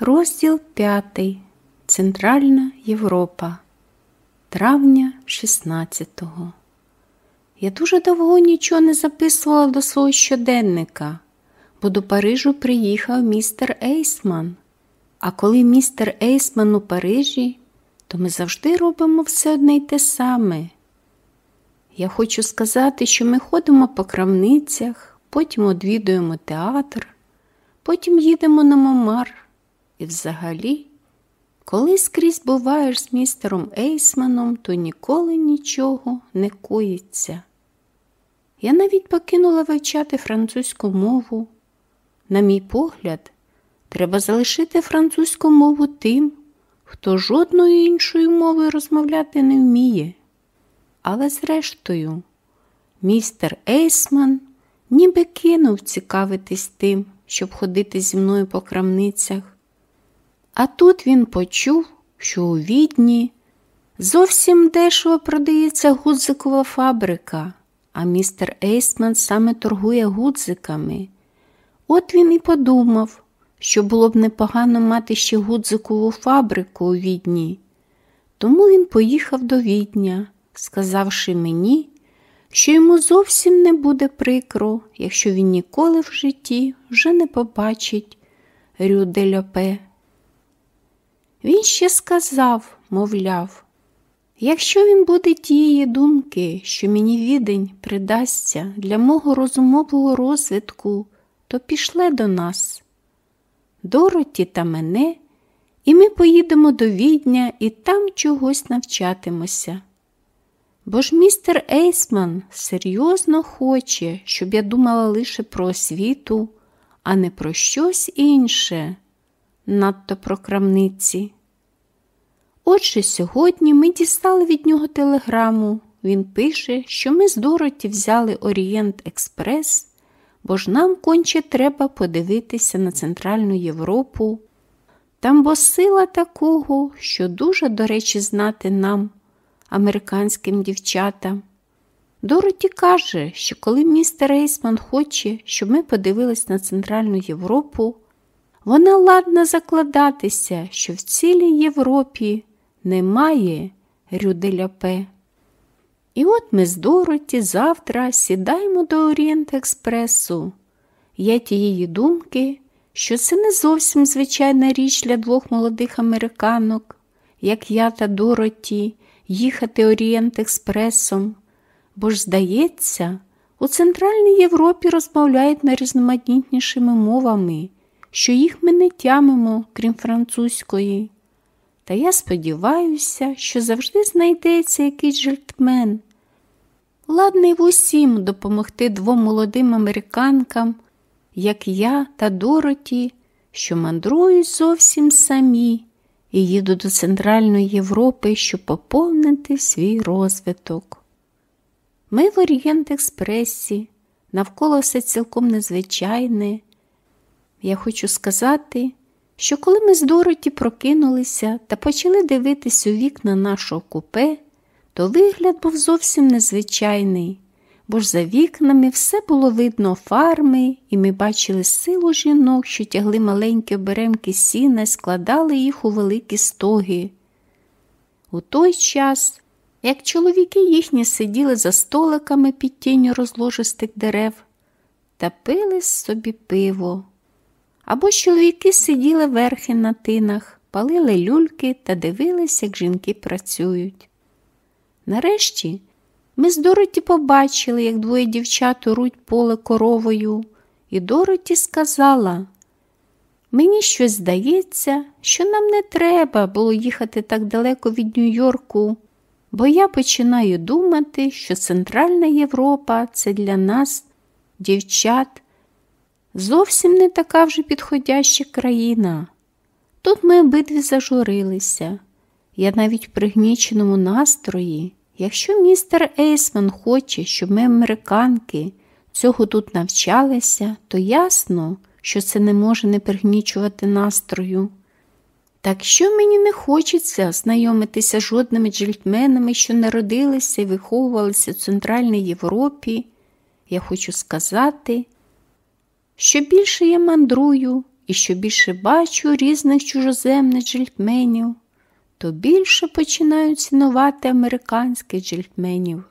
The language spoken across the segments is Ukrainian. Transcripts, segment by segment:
Розділ 5. Центральна Європа. Травня 16-го. Я дуже довго нічого не записувала до свого щоденника, бо до Парижу приїхав містер Ейсман. А коли містер Ейсман у Парижі, то ми завжди робимо все одне й те саме. Я хочу сказати, що ми ходимо по крамницях, потім одвідуємо театр, потім їдемо на Момар. І взагалі, коли скрізь буваєш з містером Ейсманом, то ніколи нічого не коїться. Я навіть покинула вивчати французьку мову. На мій погляд, треба залишити французьку мову тим, хто жодною іншою мовою розмовляти не вміє. Але, зрештою, містер Ейсман ніби кинув цікавитись тим, щоб ходити зі мною по крамницях. А тут він почув, що у відні зовсім дешево продається гудзикова фабрика, а містер Ейсман саме торгує гудзиками. От він і подумав, що було б непогано мати ще гудзикову фабрику у відні. Тому він поїхав до відня, сказавши мені, що йому зовсім не буде прикро, якщо він ніколи в житті вже не побачить Рю де Льопе. Він ще сказав, мовляв, якщо він буде тієї думки, що мені відень придасться для мого розумового розвитку, то пішле до нас. Дороті та мене, і ми поїдемо до відня і там чогось навчатимося. Бо ж містер Ейсман серйозно хоче, щоб я думала лише про освіту, а не про щось інше надто про крамниці. Отже, сьогодні ми дістали від нього телеграму. Він пише, що ми з Дороті взяли Орієнт Експрес, бо ж нам конче треба подивитися на Центральну Європу. Там бо сила такого, що дуже, до речі, знати нам, американським дівчатам. Дороті каже, що коли містер Рейсман хоче, щоб ми подивились на Центральну Європу, вона ладна закладатися, що в цілій Європі немає Рюделяпе. І от ми з Дороті завтра сідаємо до Орієнт Експресу. Я тієї думки, що це не зовсім звичайна річ для двох молодих американок, як я та Дороті, їхати Орієнт Експресом, бо ж, здається, у Центральній Європі розмовляють найрізноманітнішими мовами що їх ми не тямимо, крім французької. Та я сподіваюся, що завжди знайдеться якийсь жертмен, ладний в усім допомогти двом молодим американкам, як я та Дороті, що мандрують зовсім самі і їдуть до Центральної Європи, щоб поповнити свій розвиток. Ми в Орієнт Експресі, навколо все цілком незвичайне. Я хочу сказати, що коли ми з Дороті прокинулися та почали дивитись у вікна нашого купе, то вигляд був зовсім незвичайний, бо ж за вікнами все було видно фарми, і ми бачили силу жінок, що тягли маленькі оберемки сіна і складали їх у великі стоги. У той час, як чоловіки їхні сиділи за столиками під тінню розложистих дерев та пили собі пиво. Або чоловіки сиділи верхи на тинах, палили люльки та дивились, як жінки працюють. Нарешті ми з Дороті побачили, як двоє дівчат уруть поле коровою, і Дороті сказала, мені щось здається, що нам не треба було їхати так далеко від Нью-Йорку, бо я починаю думати, що Центральна Європа це для нас, дівчат зовсім не така вже підходяща країна. Тут ми обидві зажурилися. Я навіть в пригніченому настрої. Якщо містер Ейсман хоче, щоб ми, американки, цього тут навчалися, то ясно, що це не може не пригнічувати настрою. Так що мені не хочеться знайомитися з жодними джельтменами, що народилися і виховувалися в Центральній Європі, я хочу сказати, що більше я мандрую і що більше бачу різних чужоземних джельтменів, то більше починаю цінувати американських джельтменів.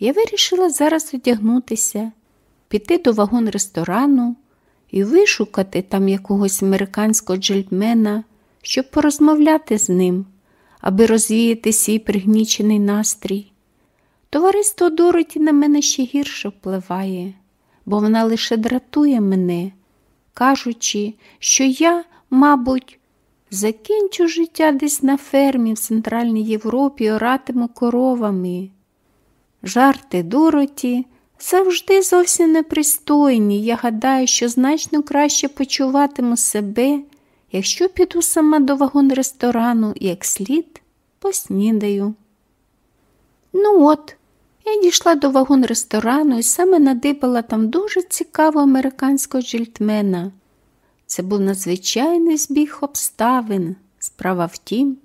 Я вирішила зараз одягнутися, піти до вагон ресторану і вишукати там якогось американського джельтмена, щоб порозмовляти з ним, аби розвіяти свій пригнічений настрій. Товариство Дороті на мене ще гірше впливає, бо вона лише дратує мене, кажучи, що я, мабуть, закінчу життя десь на фермі в Центральній Європі оратиму коровами. Жарти Дороті завжди зовсім непристойні. Я гадаю, що значно краще почуватиму себе, якщо піду сама до вагон ресторану, як слід, поснідаю. Ну от, я дійшла до вагон ресторану і саме надибала там дуже цікавого американського джельтмена. Це був надзвичайний збіг обставин. Справа в тім,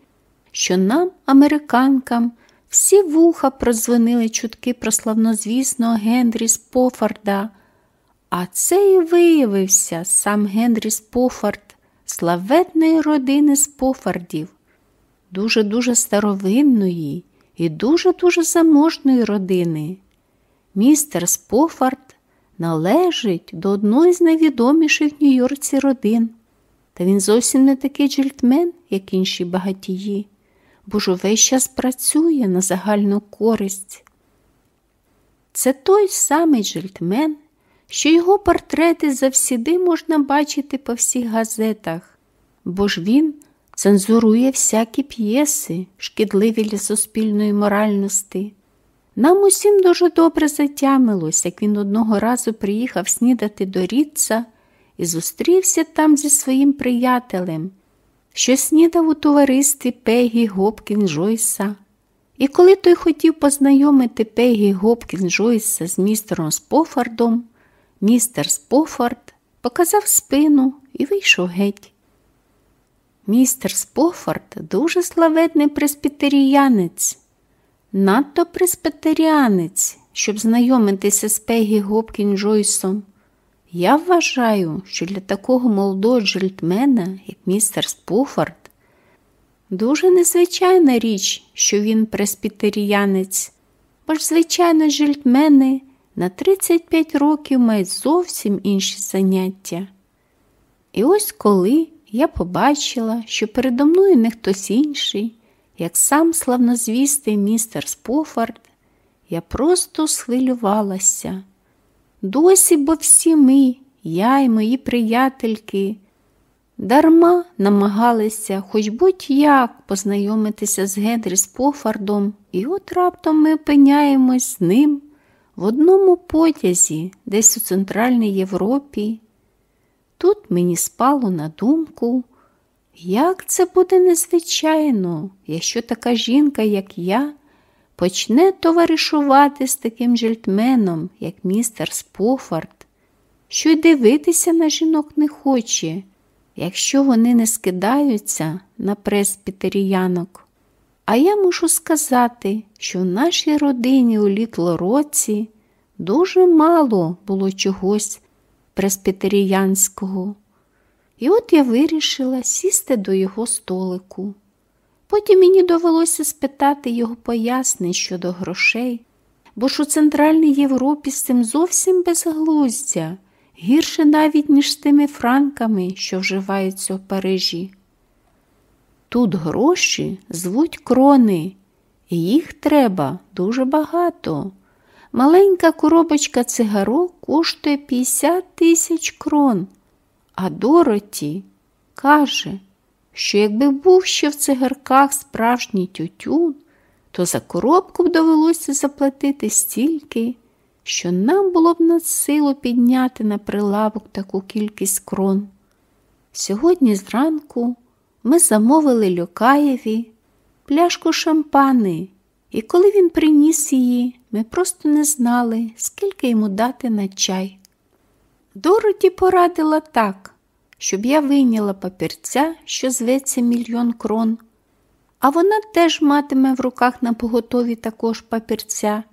що нам, американкам, всі вуха прозвонили чутки про славнозвісного Генрі Спофарда, а це і виявився сам Генрі Спофард, славетної родини Спофардів, дуже-дуже старовинної і дуже-дуже заможної родини. Містер Спофард належить до одної з найвідоміших в Нью-Йорці родин, та він зовсім не такий джентльмен, як інші багатії бо ж увесь час працює на загальну користь. Це той самий джентльмен, що його портрети завсіди можна бачити по всіх газетах, бо ж він цензурує всякі п'єси, шкідливі для суспільної моральності. Нам усім дуже добре затямилось, як він одного разу приїхав снідати до Рідца і зустрівся там зі своїм приятелем що снідав у товаристві Пегі Гопкін Джойса. І коли той хотів познайомити Пегі Гопкін Джойса з містером Спофардом, містер Спофард показав спину і вийшов геть. Містер Спофард дуже славетний преспітеріянець, надто преспітеріанець, щоб знайомитися з Пегі Гопкін Джойсом. Я вважаю, що для такого молодого джельтмена, як містер Спуфорд, дуже незвичайна річ, що він преспітеріянець, бо ж, звичайно, джельтмени на 35 років мають зовсім інші заняття. І ось коли я побачила, що передо мною не хтось інший, як сам славнозвістий містер Спофорд, я просто схвилювалася. Досі, бо всі ми, я і мої приятельки, дарма намагалися хоч будь-як познайомитися з Генрі Спофардом, і от раптом ми опиняємось з ним в одному потязі, десь у Центральній Європі. Тут мені спало на думку, як це буде незвичайно, якщо така жінка, як я, почне товаришувати з таким жильтменом, як містер Спофард, що й дивитися на жінок не хоче, якщо вони не скидаються на преспітеріянок. А я мушу сказати, що в нашій родині у літлороці дуже мало було чогось преспітеріянського. І от я вирішила сісти до його столику. Потім мені довелося спитати його пояснень щодо грошей, бо ж у Центральній Європі з цим зовсім безглуздя, гірше навіть, ніж з тими франками, що вживаються в Парижі. Тут гроші звуть крони, і їх треба дуже багато. Маленька коробочка цигарок коштує 50 тисяч крон, а Дороті каже, що якби був ще в цигарках справжній тютюн, то за коробку б довелося заплатити стільки, що нам було б на силу підняти на прилавок таку кількість крон. Сьогодні зранку ми замовили Льокаєві пляшку шампани, і коли він приніс її, ми просто не знали, скільки йому дати на чай. Дороті порадила так щоб я вийняла папірця, що зветься мільйон крон, а вона теж матиме в руках на поготові також папірця,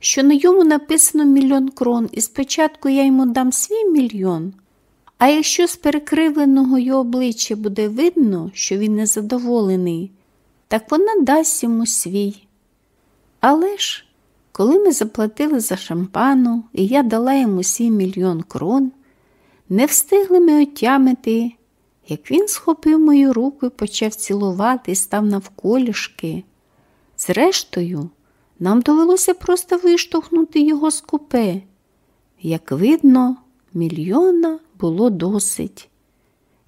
що на йому написано мільйон крон, і спочатку я йому дам свій мільйон, А якщо з перекривленого його обличчя буде видно, що він незадоволений, так вона дасть йому свій. Але ж, коли ми заплатили за шампану, і я дала йому свій мільйон крон, не встигли ми отямити, як він схопив мою руку і почав цілувати і став навколішки. Зрештою, нам довелося просто виштовхнути його з купе. Як видно, мільйона було досить.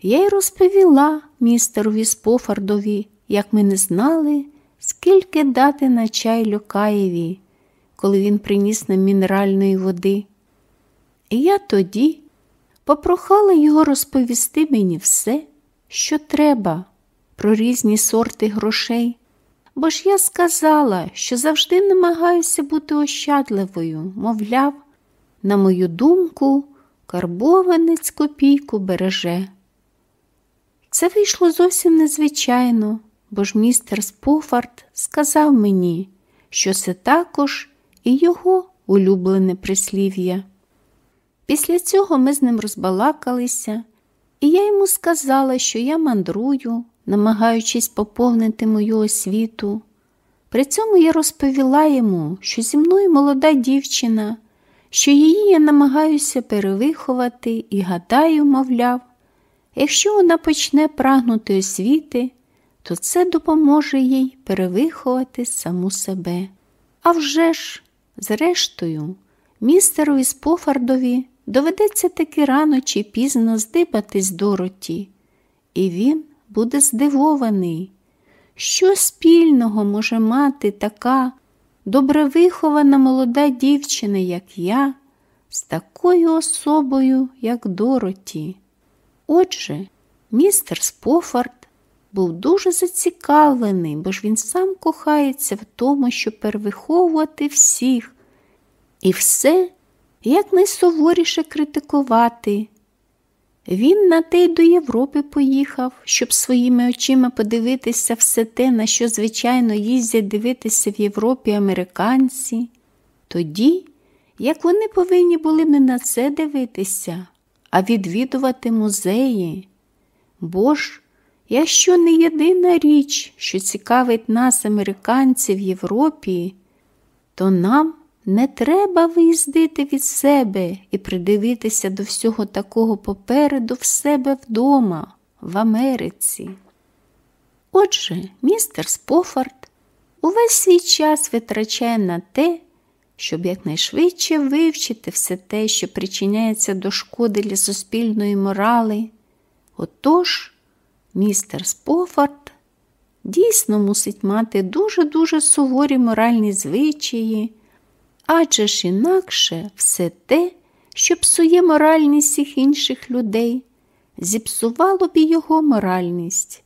Я й розповіла містерові Спофардові, як ми не знали, скільки дати на чай Льокаєві, коли він приніс нам мінеральної води. І я тоді попрохала його розповісти мені все, що треба, про різні сорти грошей, бо ж я сказала, що завжди намагаюся бути ощадливою, мовляв, на мою думку, карбованець копійку береже. Це вийшло зовсім незвичайно, бо ж містер Спофард сказав мені, що це також і його улюблене прислів'я. Після цього ми з ним розбалакалися, і я йому сказала, що я мандрую, намагаючись поповнити мою освіту. При цьому я розповіла йому, що зі мною молода дівчина, що її я намагаюся перевиховати і гадаю, мовляв, якщо вона почне прагнути освіти, то це допоможе їй перевиховати саму себе. А вже ж, зрештою, містерові Спофардові доведеться таки рано чи пізно здибатись Дороті, і він буде здивований, що спільного може мати така добре вихована молода дівчина, як я, з такою особою, як Дороті. Отже, містер Спофард був дуже зацікавлений, бо ж він сам кохається в тому, щоб перевиховувати всіх і все якнайсуворіше критикувати. Він на те й до Європи поїхав, щоб своїми очима подивитися все те, на що, звичайно, їздять дивитися в Європі американці, тоді, як вони повинні були не на це дивитися, а відвідувати музеї. Бо ж, якщо не єдина річ, що цікавить нас, американців в Європі, то нам не треба виїздити від себе і придивитися до всього такого попереду в себе вдома, в Америці. Отже, містер Спофард увесь свій час витрачає на те, щоб якнайшвидше вивчити все те, що причиняється до шкоди для суспільної морали. Отож, містер Спофард дійсно мусить мати дуже-дуже суворі моральні звичаї адже ж інакше все те, що псує моральність всіх інших людей, зіпсувало б його моральність.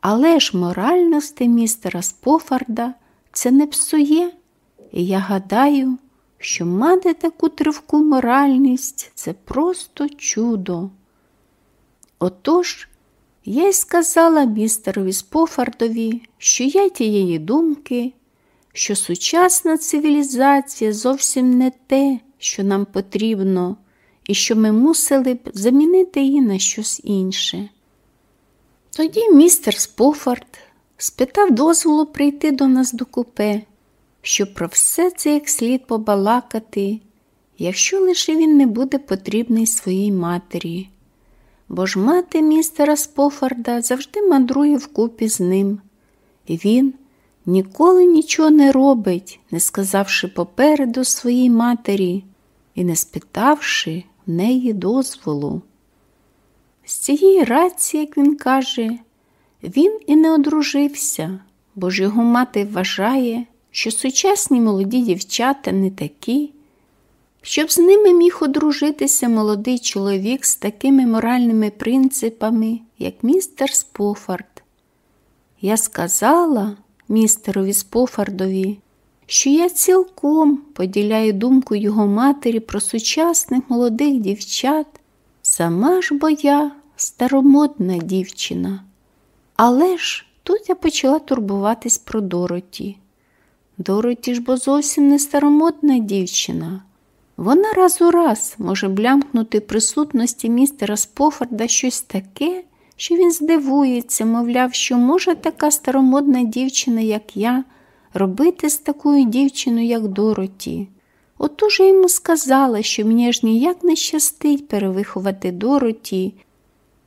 Але ж моральності містера Спофарда це не псує, і я гадаю, що мати таку тривку моральність це просто чудо. Отож, я й сказала містерові Спофардові, що я тієї думки, що сучасна цивілізація зовсім не те, що нам потрібно, і що ми мусили б замінити її на щось інше. Тоді містер Спофард спитав дозволу прийти до нас до купе, щоб про все це як слід побалакати, якщо лише він не буде потрібний своїй матері. Бо ж мати містера Спофарда завжди мандрує вкупі з ним, і він ніколи нічого не робить, не сказавши попереду своїй матері і не спитавши в неї дозволу. З цієї рації, як він каже, він і не одружився, бо ж його мати вважає, що сучасні молоді дівчата не такі, щоб з ними міг одружитися молодий чоловік з такими моральними принципами, як містер Спофард. Я сказала, містерові Спофардові, що я цілком поділяю думку його матері про сучасних молодих дівчат, сама ж бо я старомодна дівчина. Але ж тут я почала турбуватись про Дороті. Дороті ж бо зовсім не старомодна дівчина, Вона раз у раз може блямкнути присутності містера Спофорда щось таке, що він здивується, мовляв, що може така старомодна дівчина, як я, робити з такою дівчиною, як Дороті. Отож я йому сказала, що мені ж ніяк не щастить перевиховати Дороті,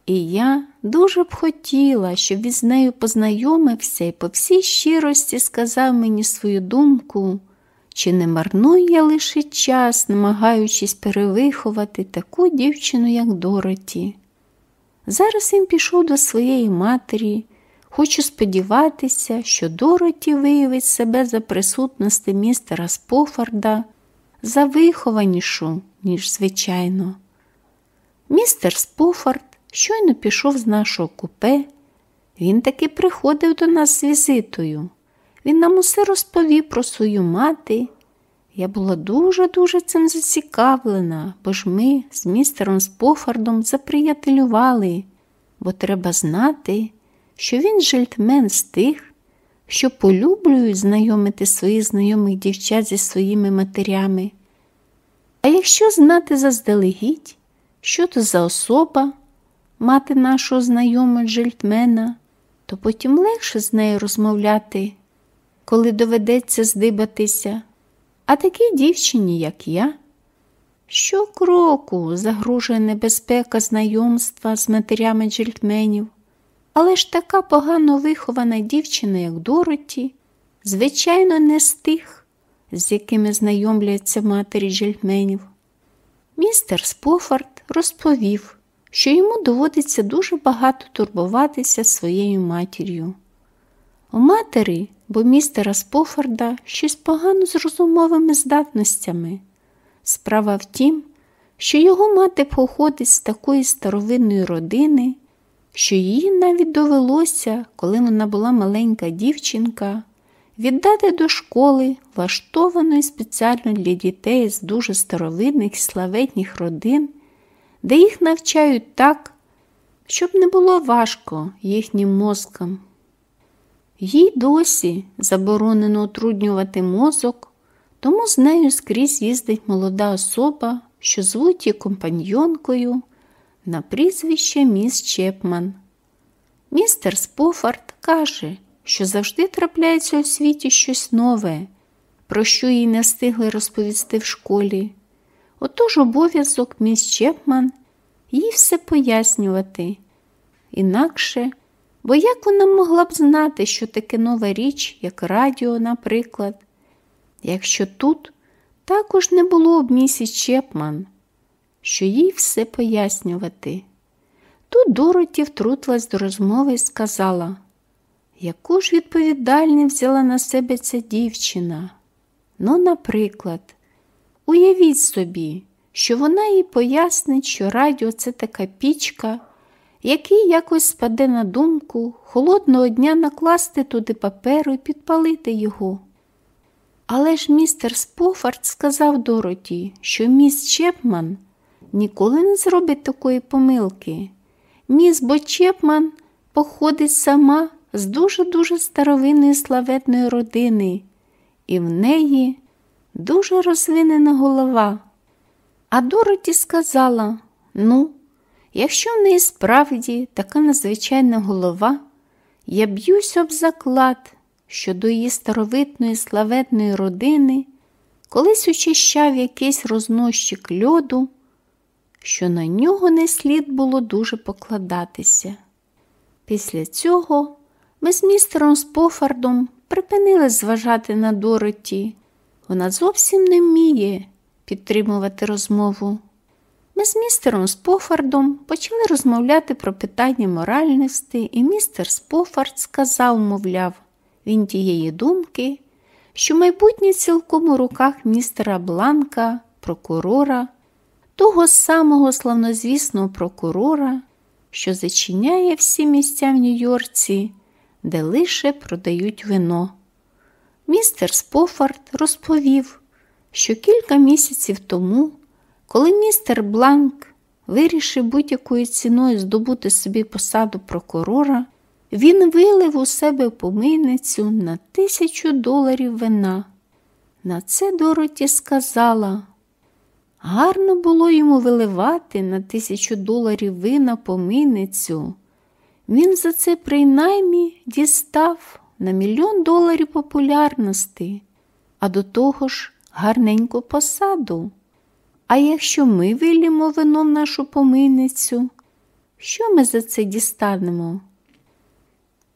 і я дуже б хотіла, щоб він з нею познайомився і по всій щирості сказав мені свою думку, чи не марную я лише час, намагаючись перевиховати таку дівчину, як Дороті. Зараз він пішов до своєї матері. Хочу сподіватися, що Дороті виявить себе за присутності містера Спофарда за вихованішу, ніж звичайно. Містер Спофард щойно пішов з нашого купе. Він таки приходив до нас з візитою. Він нам усе розповів про свою мати. Я була дуже-дуже цим зацікавлена, бо ж ми з містером Спофардом заприятелювали, бо треба знати, що він жильтмен з тих, що полюблюють знайомити своїх знайомих дівчат зі своїми матерями. А якщо знати заздалегідь, що то за особа, мати нашого знайомого жильтмена, то потім легше з нею розмовляти, коли доведеться здибатися. А такій дівчині, як я, щокроку загрожує небезпека знайомства з матерями джельтменів, але ж така погано вихована дівчина, як Дороті, звичайно, не з тих, з якими знайомляться матері джельтменів. Містер Спофард розповів, що йому доводиться дуже багато турбуватися своєю матір'ю. У матері, бо містера Спофорда щось погано з розумовими здатностями. Справа в тім, що його мати походить з такої старовинної родини, що їй навіть довелося, коли вона була маленька дівчинка, віддати до школи, влаштованої спеціально для дітей з дуже старовинних і славетніх родин, де їх навчають так, щоб не було важко їхнім мозкам. Їй досі заборонено отруднювати мозок, тому з нею скрізь їздить молода особа, що звуть її компаньйонкою на прізвище міс Чепман. Містер Спофард каже, що завжди трапляється у світі щось нове, про що їй не встигли розповісти в школі. Отож обов'язок міс Чепман їй все пояснювати. Інакше Бо як вона могла б знати, що таке нова річ, як радіо, наприклад, якщо тут також не було б місіс Чепман, що їй все пояснювати. Тут Дороті втрутилась до розмови і сказала, яку ж відповідальність взяла на себе ця дівчина? Ну, наприклад, уявіть собі, що вона їй пояснить, що радіо це така пічка який якось спаде на думку холодного дня накласти туди паперу і підпалити його. Але ж містер Спофард сказав Дороті, що міс Чепман ніколи не зробить такої помилки. Міс Бо Чепман походить сама з дуже-дуже старовинної славетної родини, і в неї дуже розвинена голова. А Дороті сказала: Ну, Якщо в неї справді така надзвичайна голова, я б'юсь об заклад, що до її старовитної славетної родини колись очищав якийсь рознощик льоду, що на нього не слід було дуже покладатися. Після цього ми з містером Спофардом припинили зважати на Дороті. Вона зовсім не вміє підтримувати розмову. Ми з містером Спофардом почали розмовляти про питання моральності, і містер Спофард сказав, мовляв, він тієї думки, що майбутнє цілком у руках містера Бланка, прокурора, того самого славнозвісного прокурора, що зачиняє всі місця в Нью-Йорці, де лише продають вино. Містер Спофард розповів, що кілька місяців тому. Коли містер Бланк вирішив будь-якою ціною здобути собі посаду прокурора, він вилив у себе помийницю на тисячу доларів вина. На це Дороті сказала, Гарно було йому виливати на тисячу доларів вина помийницю. Він за це принаймні дістав на мільйон доларів популярності, а до того ж гарненьку посаду. А якщо ми вилімо вино в нашу помийницю, що ми за це дістанемо?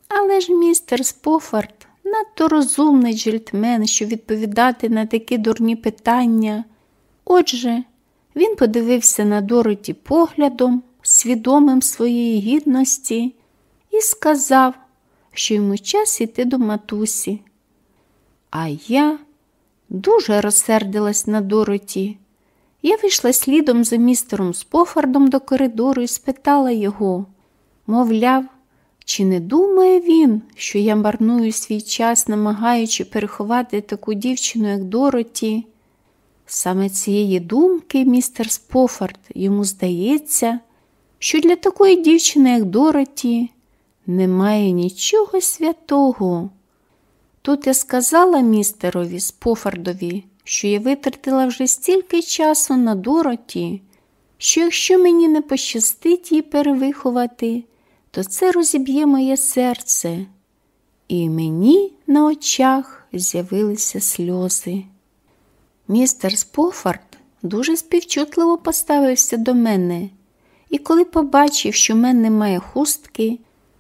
Але ж містер Спофард надто розумний джельтмен, щоб відповідати на такі дурні питання. Отже, він подивився на Дороті поглядом, свідомим своєї гідності, і сказав, що йому час іти до матусі. А я дуже розсердилась на Дороті. Я вийшла слідом за містером Спофардом до коридору і спитала його, мовляв, чи не думає він, що я марную свій час, намагаючи переховати таку дівчину, як Дороті? Саме цієї думки містер Спофард йому здається, що для такої дівчини, як Дороті, немає нічого святого. Тут я сказала містерові Спофардові, що я витратила вже стільки часу на Дороті, що якщо мені не пощастить її перевиховати, то це розіб'є моє серце. І мені на очах з'явилися сльози. Містер Спофард дуже співчутливо поставився до мене, і коли побачив, що в мене немає хустки,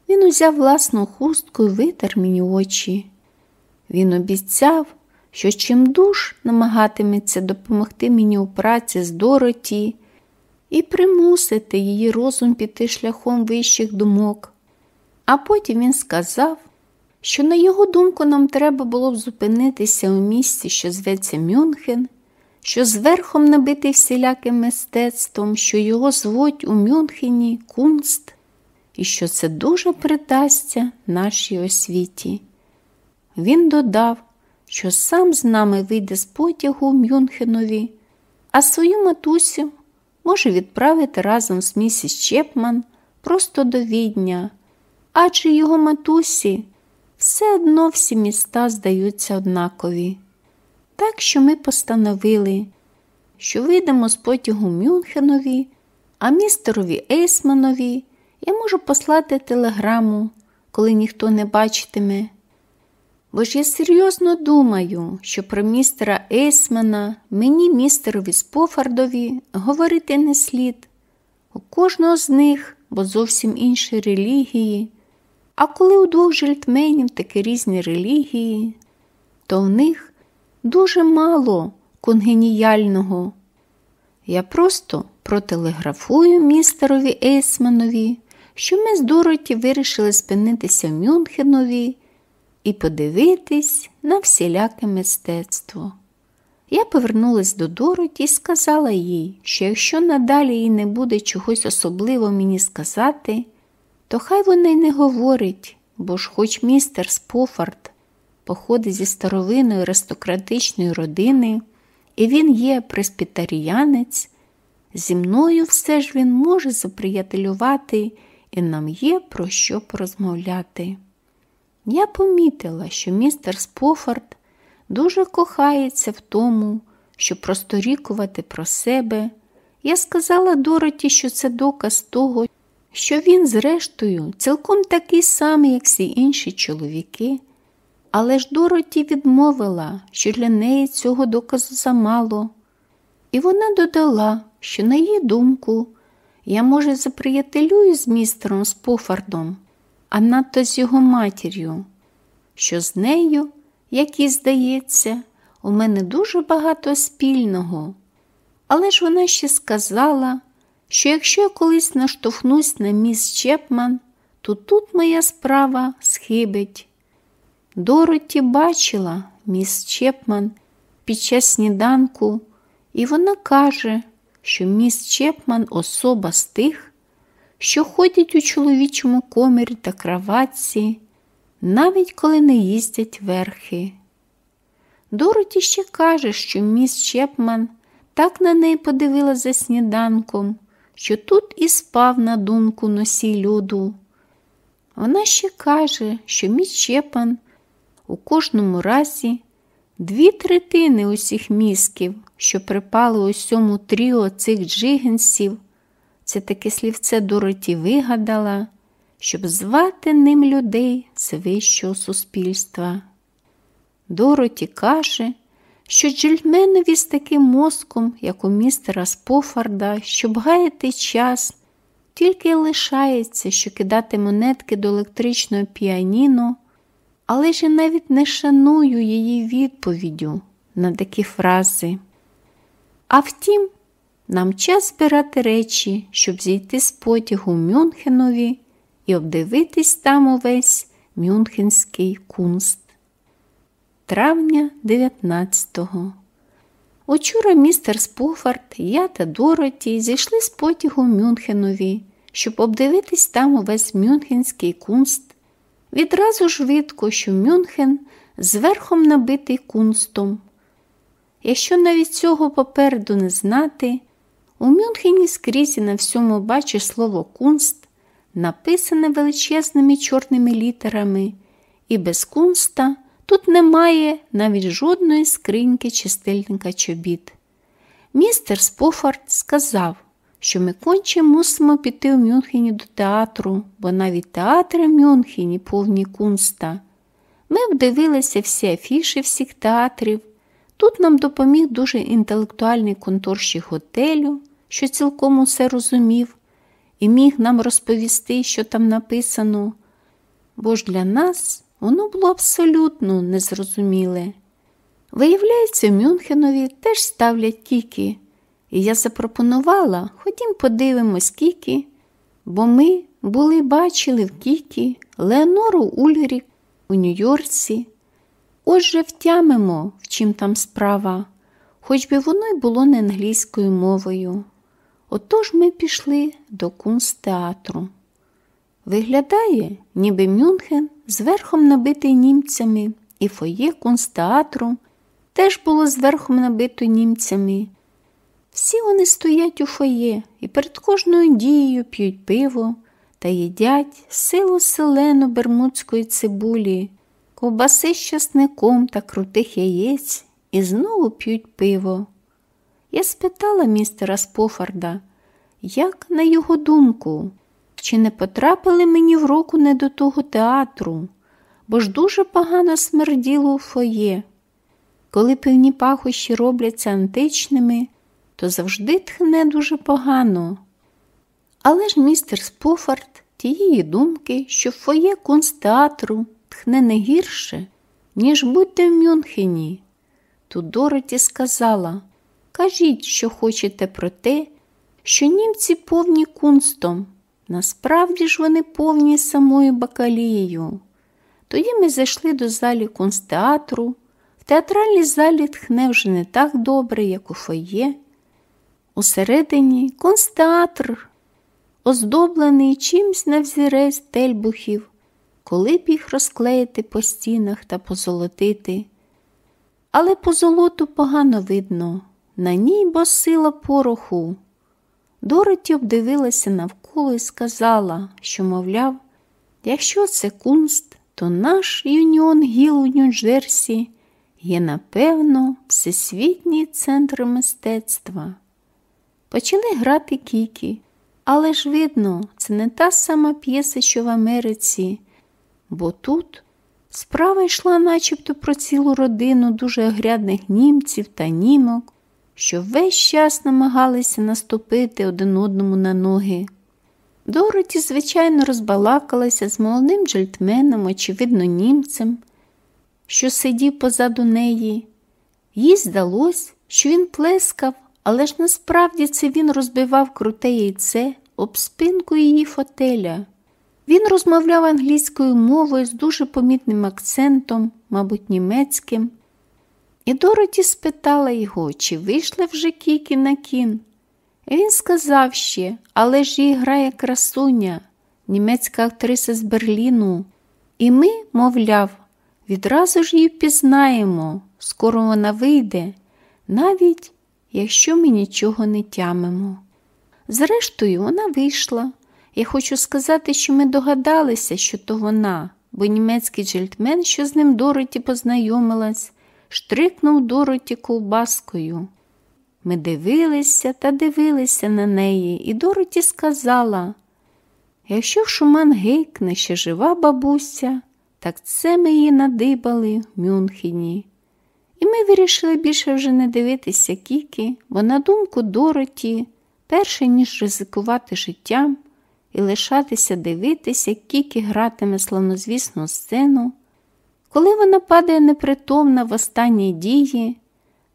він узяв власну хустку і витер мені очі. Він обіцяв, що чим душ намагатиметься допомогти мені у праці з Дороті і примусити її розум піти шляхом вищих думок. А потім він сказав, що, на його думку, нам треба було б зупинитися у місці, що зветься Мюнхен, що зверхом набитий всіляким мистецтвом, що його звуть у Мюнхені кунст, і що це дуже придасться нашій освіті. Він додав, що сам з нами вийде з потягу в Мюнхенові, а свою матусю може відправити разом з місіс Чепман просто до відня, адже його матусі все одно всі міста здаються однакові. Так що ми постановили, що вийдемо з потягу Мюнхенові, а містерові Ейсманові я можу послати телеграму, коли ніхто не бачитиме. Бо ж я серйозно думаю, що про містера Ейсмана мені, містерові Спофардові, говорити не слід. У кожного з них, бо зовсім інші релігії. А коли у двох жильтменів такі різні релігії, то в них дуже мало конгеніяльного. Я просто протелеграфую містерові Ейсманові, що ми з Дороті вирішили спинитися в Мюнхенові і подивитись на всіляке мистецтво. Я повернулась до Дороті і сказала їй, що якщо надалі їй не буде чогось особливо мені сказати, то хай вона й не говорить, бо ж, хоч містер Спофард походить зі старовинної аристократичної родини, і він є преспітаріянець, зі мною все ж він може заприятелювати, і нам є про що порозмовляти. Я помітила, що містер Спофард дуже кохається в тому, щоб просторікувати про себе. Я сказала Дороті, що це доказ того, що він, зрештою, цілком такий самий, як всі інші чоловіки, але ж Дороті відмовила, що для неї цього доказу замало, і вона додала, що, на її думку, я, може, заприятелюю з містером Спофардом, а надто з його матір'ю, що з нею, як і здається, у мене дуже багато спільного. Але ж вона ще сказала, що якщо я колись наштовхнусь на міс Чепман, то тут моя справа схибить. Дороті бачила міс Чепман під час сніданку, і вона каже, що міс Чепман особа з тих, що ходять у чоловічому комірі та краватці, навіть коли не їздять верхи. Дороті ще каже, що міс Чепман так на неї подивила за сніданком, що тут і спав на думку носій люду. Вона ще каже, що міс Чепман у кожному разі Дві третини усіх мізків, що припали усьому тріо цих джигенсів, це таке слівце Дороті вигадала, щоб звати ним людей з вищого суспільства. Дороті каже, що джельменові з таким мозком, як у містера Спофарда, щоб гаяти час, тільки й лишається, що кидати монетки до електричного піаніно, але ж я навіть не шаную її відповіддю на такі фрази. А втім, нам час збирати речі, щоб зійти з потягу Мюнхенові і обдивитись там увесь мюнхенський кунст. Травня 19-го. Учора містер Спофард, я та Дороті зійшли з потягу Мюнхенові, щоб обдивитись там увесь мюнхенський кунст. Відразу ж видко, що Мюнхен зверхом набитий кунстом. Якщо навіть цього попереду не знати, у Мюнхені скрізь на всьому бачиш слово кунст, написане величезними чорними літерами, і без кунста тут немає навіть жодної скриньки чи стильника чобіт. Містер Спофард сказав, що ми конче мусимо піти в Мюнхені до театру, бо навіть театри Мюнхені повні кунста. Ми обдивилися всі афіші всіх театрів. Тут нам допоміг дуже інтелектуальний конторщик готелю, що цілком усе розумів, і міг нам розповісти, що там написано, бо ж для нас воно було абсолютно незрозуміле. Виявляється, Мюнхенові теж ставлять кіки, і я запропонувала, ходім подивимось кіки, бо ми були бачили в Кікі Леонору Ульрік у Нью-Йорці. Отже, втямимо, в чим там справа, хоч би воно й було не англійською мовою. Отож ми пішли до кунстеатру. Виглядає, ніби Мюнхен зверхом набитий німцями, і фоє кунстеатру теж було зверхом набито німцями. Всі вони стоять у фоє і перед кожною дією п'ють пиво та їдять силу селену бермудської цибулі, ковбаси з часником та крутих яєць і знову п'ють пиво. Я спитала містера Спофарда, як, на його думку, чи не потрапили мені в руку не до того театру, бо ж дуже погано смерділо у фоє. Коли певні пахощі робляться античними, то завжди тхне дуже погано. Але ж містер Спофард тієї думки, що в фоє констеатру тхне не гірше, ніж будьте в Мюнхені. Тут Дороті сказала Кажіть, що хочете про те, що німці повні кунстом, насправді ж вони повні самою бакалією. Тоді ми зайшли до залі констеатру. В театральній залі тхне вже не так добре, як у фоє. Усередині констеатр, оздоблений чимсь на взірець тельбухів, коли б їх розклеїти по стінах та позолотити. Але по золоту погано видно, на ній бо сила пороху. Дороті обдивилася навколо і сказала, що, мовляв, якщо це кунст, то наш Юніон Гіл у Нью-Джерсі є, напевно, всесвітній центр мистецтва. Почали грати кікі, але ж видно, це не та сама п'єса, що в Америці, бо тут справа йшла начебто про цілу родину дуже огрядних німців та німок, що весь час намагалися наступити один одному на ноги. Дороті, звичайно, розбалакалася з молодим джельтменом, очевидно, німцем, що сидів позаду неї. Їй здалось, що він плескав, але ж насправді це він розбивав круте яйце об спинку її фотеля. Він розмовляв англійською мовою з дуже помітним акцентом, мабуть, німецьким. І Дороті спитала його, чи вийшла вже Кікі на кін. Він сказав ще, але ж їй грає красуня, німецька актриса з Берліну. І ми, мовляв, відразу ж її впізнаємо, скоро вона вийде, навіть якщо ми нічого не тямимо. Зрештою, вона вийшла. Я хочу сказати, що ми догадалися, що то вона, бо німецький джельтмен, що з ним Дороті познайомилась, штрикнув Дороті ковбаскою. Ми дивилися та дивилися на неї, і Дороті сказала, якщо шуман гейкне ще жива бабуся, так це ми її надибали в Мюнхені. І ми вирішили більше вже не дивитися Кікі, бо, на думку Дороті, перше ніж ризикувати життям і лишатися дивитися, Кікі гратиме славнозвісну сцену, коли вона падає непритомна в останній дії,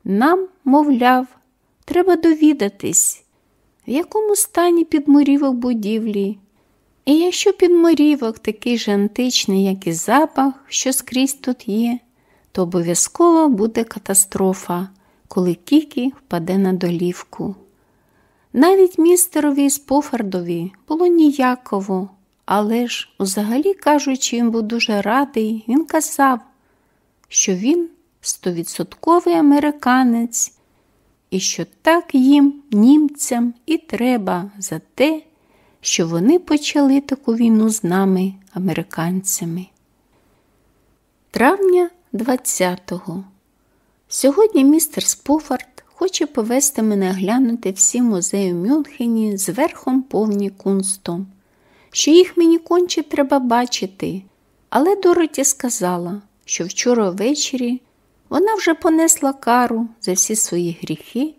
нам, мовляв, треба довідатись, в якому стані підмурівок будівлі. І якщо підморівок такий же античний, як і запах, що скрізь тут є, то обов'язково буде катастрофа, коли Кікі впаде на долівку. Навіть містерові Спофардові було ніяково, але ж, взагалі кажучи, він був дуже радий, він казав, що він стовідсотковий американець, і що так їм, німцям, і треба за те, що вони почали таку війну з нами, американцями. Травня 20-го. Сьогодні містер Спофард хоче повести мене глянути всі музеї в Мюнхені з верхом повні кунстом, що їх мені конче треба бачити, але Дороті сказала, що вчора ввечері вона вже понесла кару за всі свої гріхи,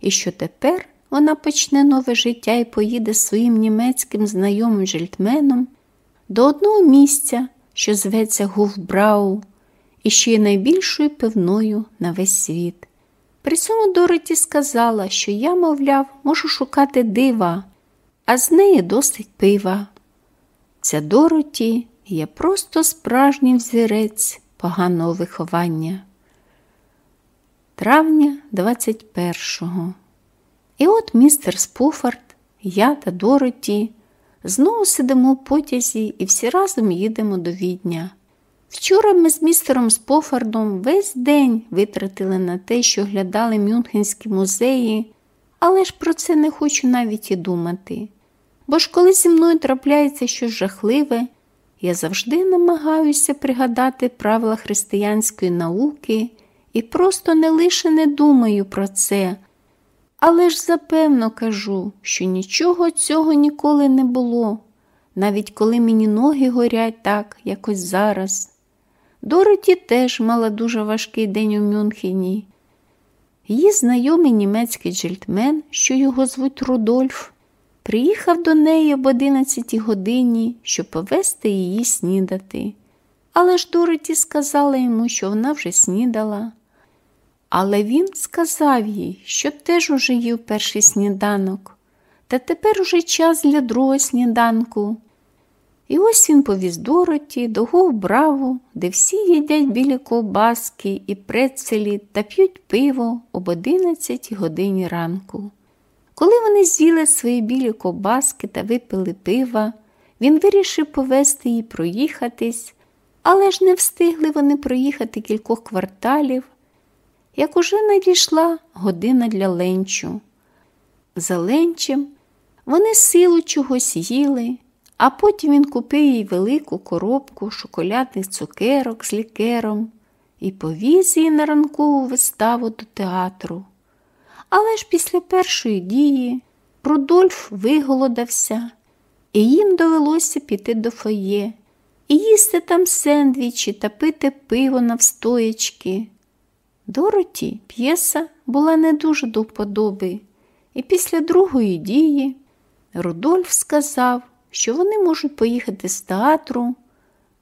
і що тепер вона почне нове життя і поїде своїм німецьким знайомим жильтменом до одного місця, що зветься Гуфбрау, і що є найбільшою пивною на весь світ. При цьому Дороті сказала, що я, мовляв, можу шукати дива, а з неї досить пива. Ця Дороті є просто справжній взірець поганого виховання. Травня 21-го. І от містер Спуфард, я та Дороті знову сидимо в потязі і всі разом їдемо до відня. Вчора ми з містером Спофардом весь день витратили на те, що глядали Мюнхенські музеї, але ж про це не хочу навіть і думати. Бо ж коли зі мною трапляється щось жахливе, я завжди намагаюся пригадати правила християнської науки і просто не лише не думаю про це. Але ж запевно кажу, що нічого цього ніколи не було, навіть коли мені ноги горять так, якось зараз. Дороті теж мала дуже важкий день у Мюнхені. Її знайомий німецький джельтмен, що його звуть Рудольф, приїхав до неї об 11 годині, щоб повезти її снідати. Але ж Дороті сказала йому, що вона вже снідала. Але він сказав їй, що теж уже їв перший сніданок, та тепер уже час для другого сніданку. І ось він повіз Дороті до Говбраву, де всі їдять білі ковбаски і прецелі та п'ють пиво об 11 годині ранку. Коли вони з'їли свої білі ковбаски та випили пива, він вирішив повезти її проїхатись, але ж не встигли вони проїхати кількох кварталів, як уже надійшла година для ленчу. За ленчем вони силу чогось їли, а потім він купив їй велику коробку шоколадних цукерок з лікером і повіз її на ранкову виставу до театру. Але ж після першої дії Рудольф виголодався, і їм довелося піти до фоє і їсти там сендвічі та пити пиво навстоячки. Дороті п'єса була не дуже до вподоби, і після другої дії Рудольф сказав, що вони можуть поїхати з театру,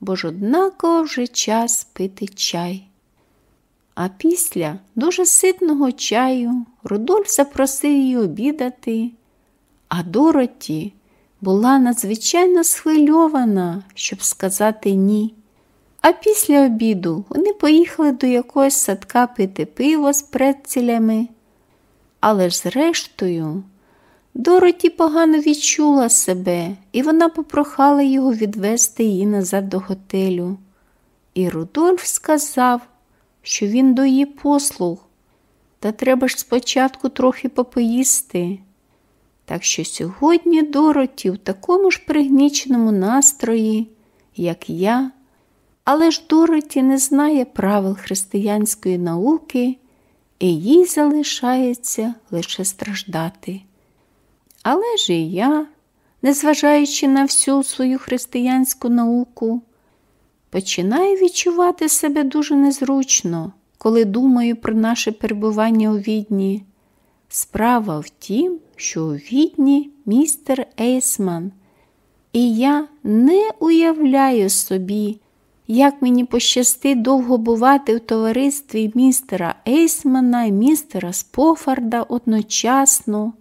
бо ж однаково вже час пити чай. А після дуже ситного чаю Рудольф запросив її обідати, а Дороті була надзвичайно схвильована, щоб сказати ні. А після обіду вони поїхали до якогось садка пити пиво з прецелями. Але ж, зрештою, Дороті погано відчула себе, і вона попрохала його відвести її назад до готелю. І Рудольф сказав, що він до її послуг, та треба ж спочатку трохи попоїсти. Так що сьогодні Дороті в такому ж пригніченому настрої, як я, Але ж Дороті не знає правил християнської науки, і їй залишається лише страждати. Але ж і я, незважаючи на всю свою християнську науку, починаю відчувати себе дуже незручно, коли думаю про наше перебування у відні. Справа в тім, що у відні містер Ейсман, і я не уявляю собі, як мені пощастить довго бувати в товаристві містера Ейсмана і містера Спофарда одночасно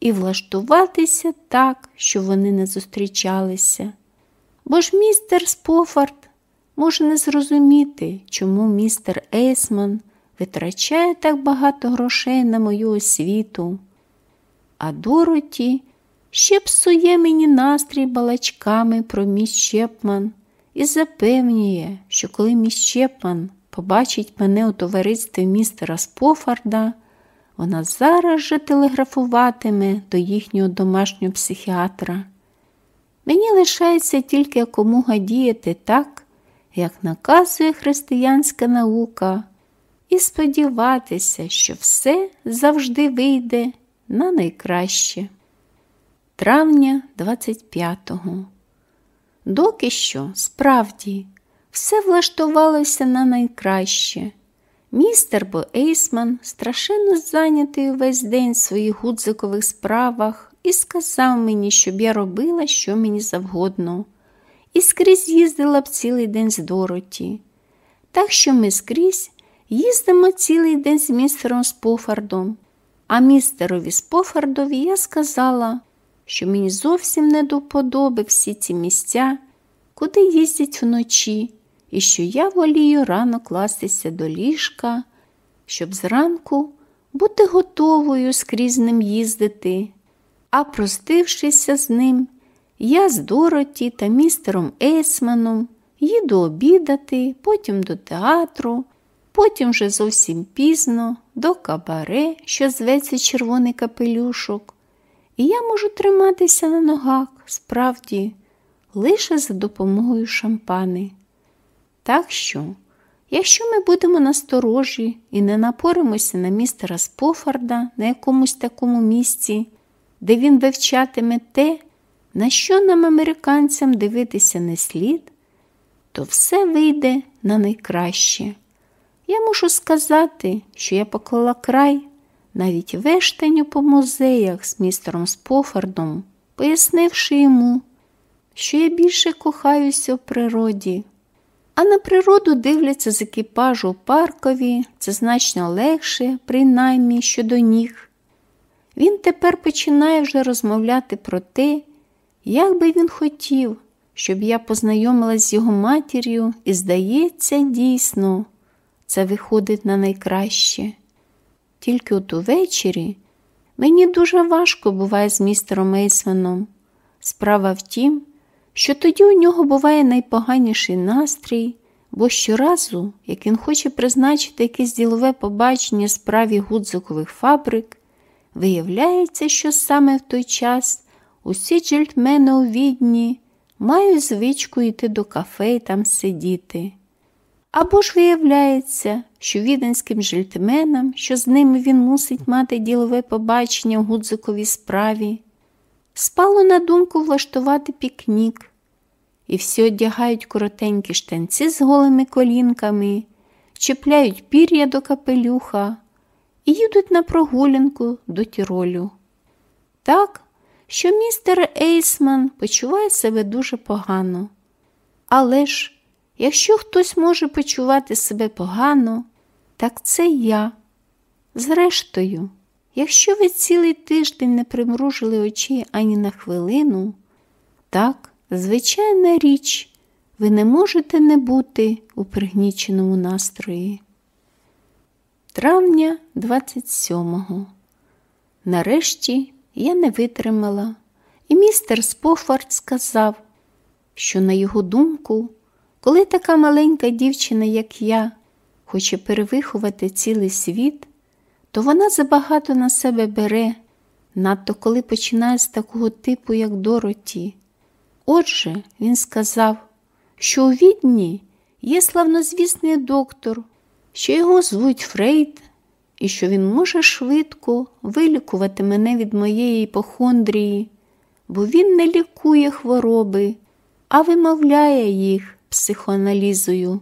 і влаштуватися так, що вони не зустрічалися. Бо ж містер Спофард може не зрозуміти, чому містер Ейсман витрачає так багато грошей на мою освіту. А Дороті ще псує мені настрій балачками про міс Чепман і запевнює, що коли міс Чепман побачить мене у товаристві містера Спофарда, вона зараз же телеграфуватиме до їхнього домашнього психіатра. Мені лишається тільки якомога діяти так, як наказує християнська наука, і сподіватися, що все завжди вийде на найкраще. Травня 25-го. Доки що, справді, все влаштувалося на найкраще. Містер Бо Ейсман страшенно зайнятий увесь день в своїх гудзикових справах і сказав мені, щоб я робила, що мені завгодно, і скрізь їздила б цілий день з Дороті. Так що ми скрізь їздимо цілий день з містером Спофардом, а містерові Спофардові я сказала, що мені зовсім не до вподоби всі ці місця, куди їздять вночі і що я волію рано кластися до ліжка, щоб зранку бути готовою скрізь ним їздити. А простившися з ним, я з Дороті та містером Ейсманом їду обідати, потім до театру, потім вже зовсім пізно, до кабаре, що зветься червоний капелюшок. І я можу триматися на ногах, справді, лише за допомогою шампани. Так що, якщо ми будемо насторожі і не напоримося на містера Спофарда на якомусь такому місці, де він вивчатиме те, на що нам, американцям, дивитися не слід, то все вийде на найкраще. Я мушу сказати, що я поклала край навіть вештаню по музеях з містером Спофардом, пояснивши йому, що я більше кохаюся в природі. А на природу дивляться з екіпажу у паркові, це значно легше, принаймні щодо ніг. Він тепер починає вже розмовляти про те, як би він хотів, щоб я познайомилась з його матір'ю, і, здається, дійсно, це виходить на найкраще. Тільки от увечері мені дуже важко буває з містером Мейсоном. Справа в тім, що тоді у нього буває найпоганіший настрій, бо щоразу, як він хоче призначити якесь ділове побачення справі гудзикових фабрик, виявляється, що саме в той час усі джельтмени у відні мають звичку йти до кафе і там сидіти. Або ж виявляється, що віденським жильтменам, що з ними він мусить мати ділове побачення в гудзиковій справі, спало на думку влаштувати пікнік, і всі одягають коротенькі штанці з голими колінками, чіпляють пір'я до капелюха і їдуть на прогулянку до тіролю. Так, що містер Ейсман почуває себе дуже погано. Але ж, якщо хтось може почувати себе погано, так це я. Зрештою, якщо ви цілий тиждень не примружили очі ані на хвилину, так, звичайна річ, ви не можете не бути у пригніченому настрої. Травня 27-го. Нарешті я не витримала, і містер Спофард сказав, що, на його думку, коли така маленька дівчина, як я, хоче перевиховати цілий світ, то вона забагато на себе бере, надто коли починає з такого типу, як Дороті. Отже, він сказав, що у відні Є славнозвісний доктор, що його звуть Фрейд, і що він може швидко вилікувати мене від моєї іпохондрії, бо він не лікує хвороби, а вимовляє їх психоаналізою.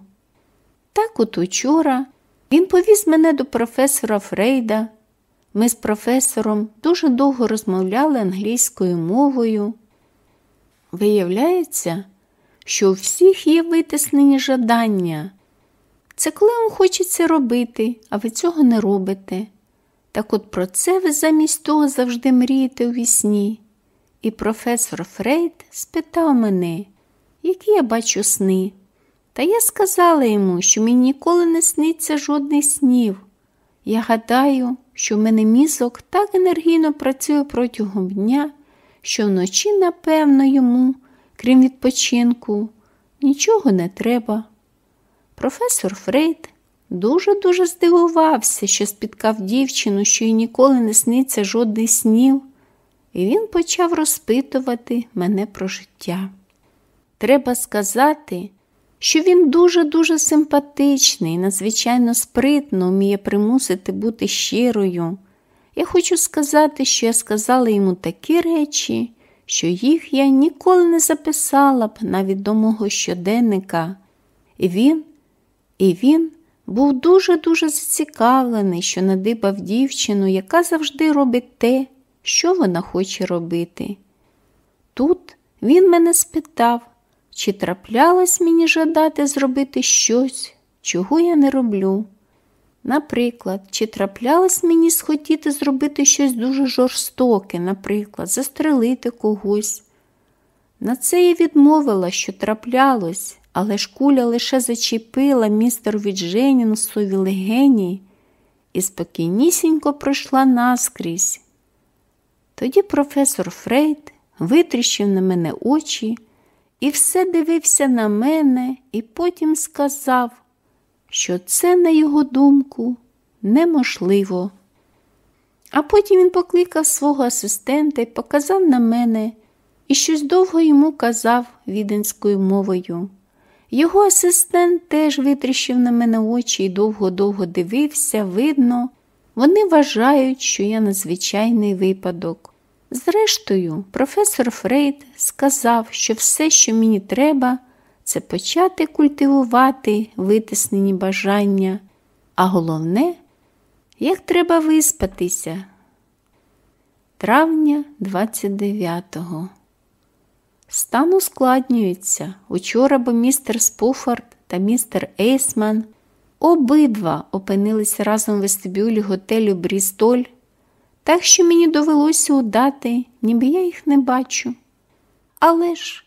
Так от учора він повіз мене до професора Фрейда. Ми з професором дуже довго розмовляли англійською мовою. Виявляється, що у всіх є витиснені жадання. Це коли вам хочеться робити, а ви цього не робите. Так от про це ви замість того завжди мрієте у вісні. І професор Фрейд спитав мене, які я бачу сни. Та я сказала йому, що мені ніколи не сниться жодних снів. Я гадаю, що в мене мізок так енергійно працює протягом дня, що вночі, напевно, йому, крім відпочинку, нічого не треба. Професор Фрейд дуже-дуже здивувався, що спіткав дівчину, що й ніколи не сниться жодних снів, і він почав розпитувати мене про життя. Треба сказати, що він дуже-дуже симпатичний, надзвичайно спритно вміє примусити бути щирою. Я хочу сказати, що я сказала йому такі речі, що їх я ніколи не записала б навіть до щоденника. І він, і він був дуже-дуже зацікавлений, що надибав дівчину, яка завжди робить те, що вона хоче робити. Тут він мене спитав, чи траплялось мені жадати зробити щось, чого я не роблю. Наприклад, чи траплялось мені схотіти зробити щось дуже жорстоке, наприклад, застрелити когось. На це я відмовила, що траплялось, але ж куля лише зачепила містерові Дженінсові легені і спокійнісінько пройшла наскрізь. Тоді професор Фрейд витріщив на мене очі і все дивився на мене, і потім сказав, що це, на його думку, неможливо. А потім він покликав свого асистента і показав на мене і щось довго йому казав віденською мовою. Його асистент теж витріщив на мене очі і довго-довго дивився, видно, вони вважають, що я надзвичайний випадок. Зрештою, професор Фрейд сказав, що все, що мені треба, це почати культивувати витиснені бажання, а головне, як треба виспатися. Травня 29-го. Стан ускладнюється. Учора бо містер Спуфорд та містер Ейсман обидва опинилися разом в вестибюлі готелю Брістоль так що мені довелося удати, ніби я їх не бачу. Але ж,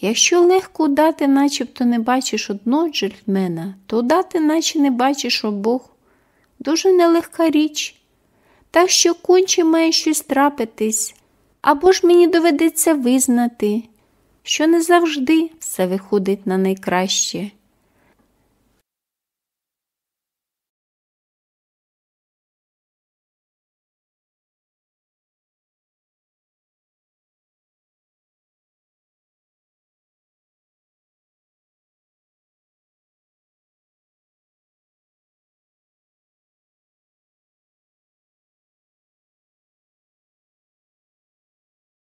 якщо легко удати, начебто не бачиш одного джельтмена, то удати, наче не бачиш обох. Дуже нелегка річ. Так що конче має щось трапитись, або ж мені доведеться визнати, що не завжди все виходить на найкраще.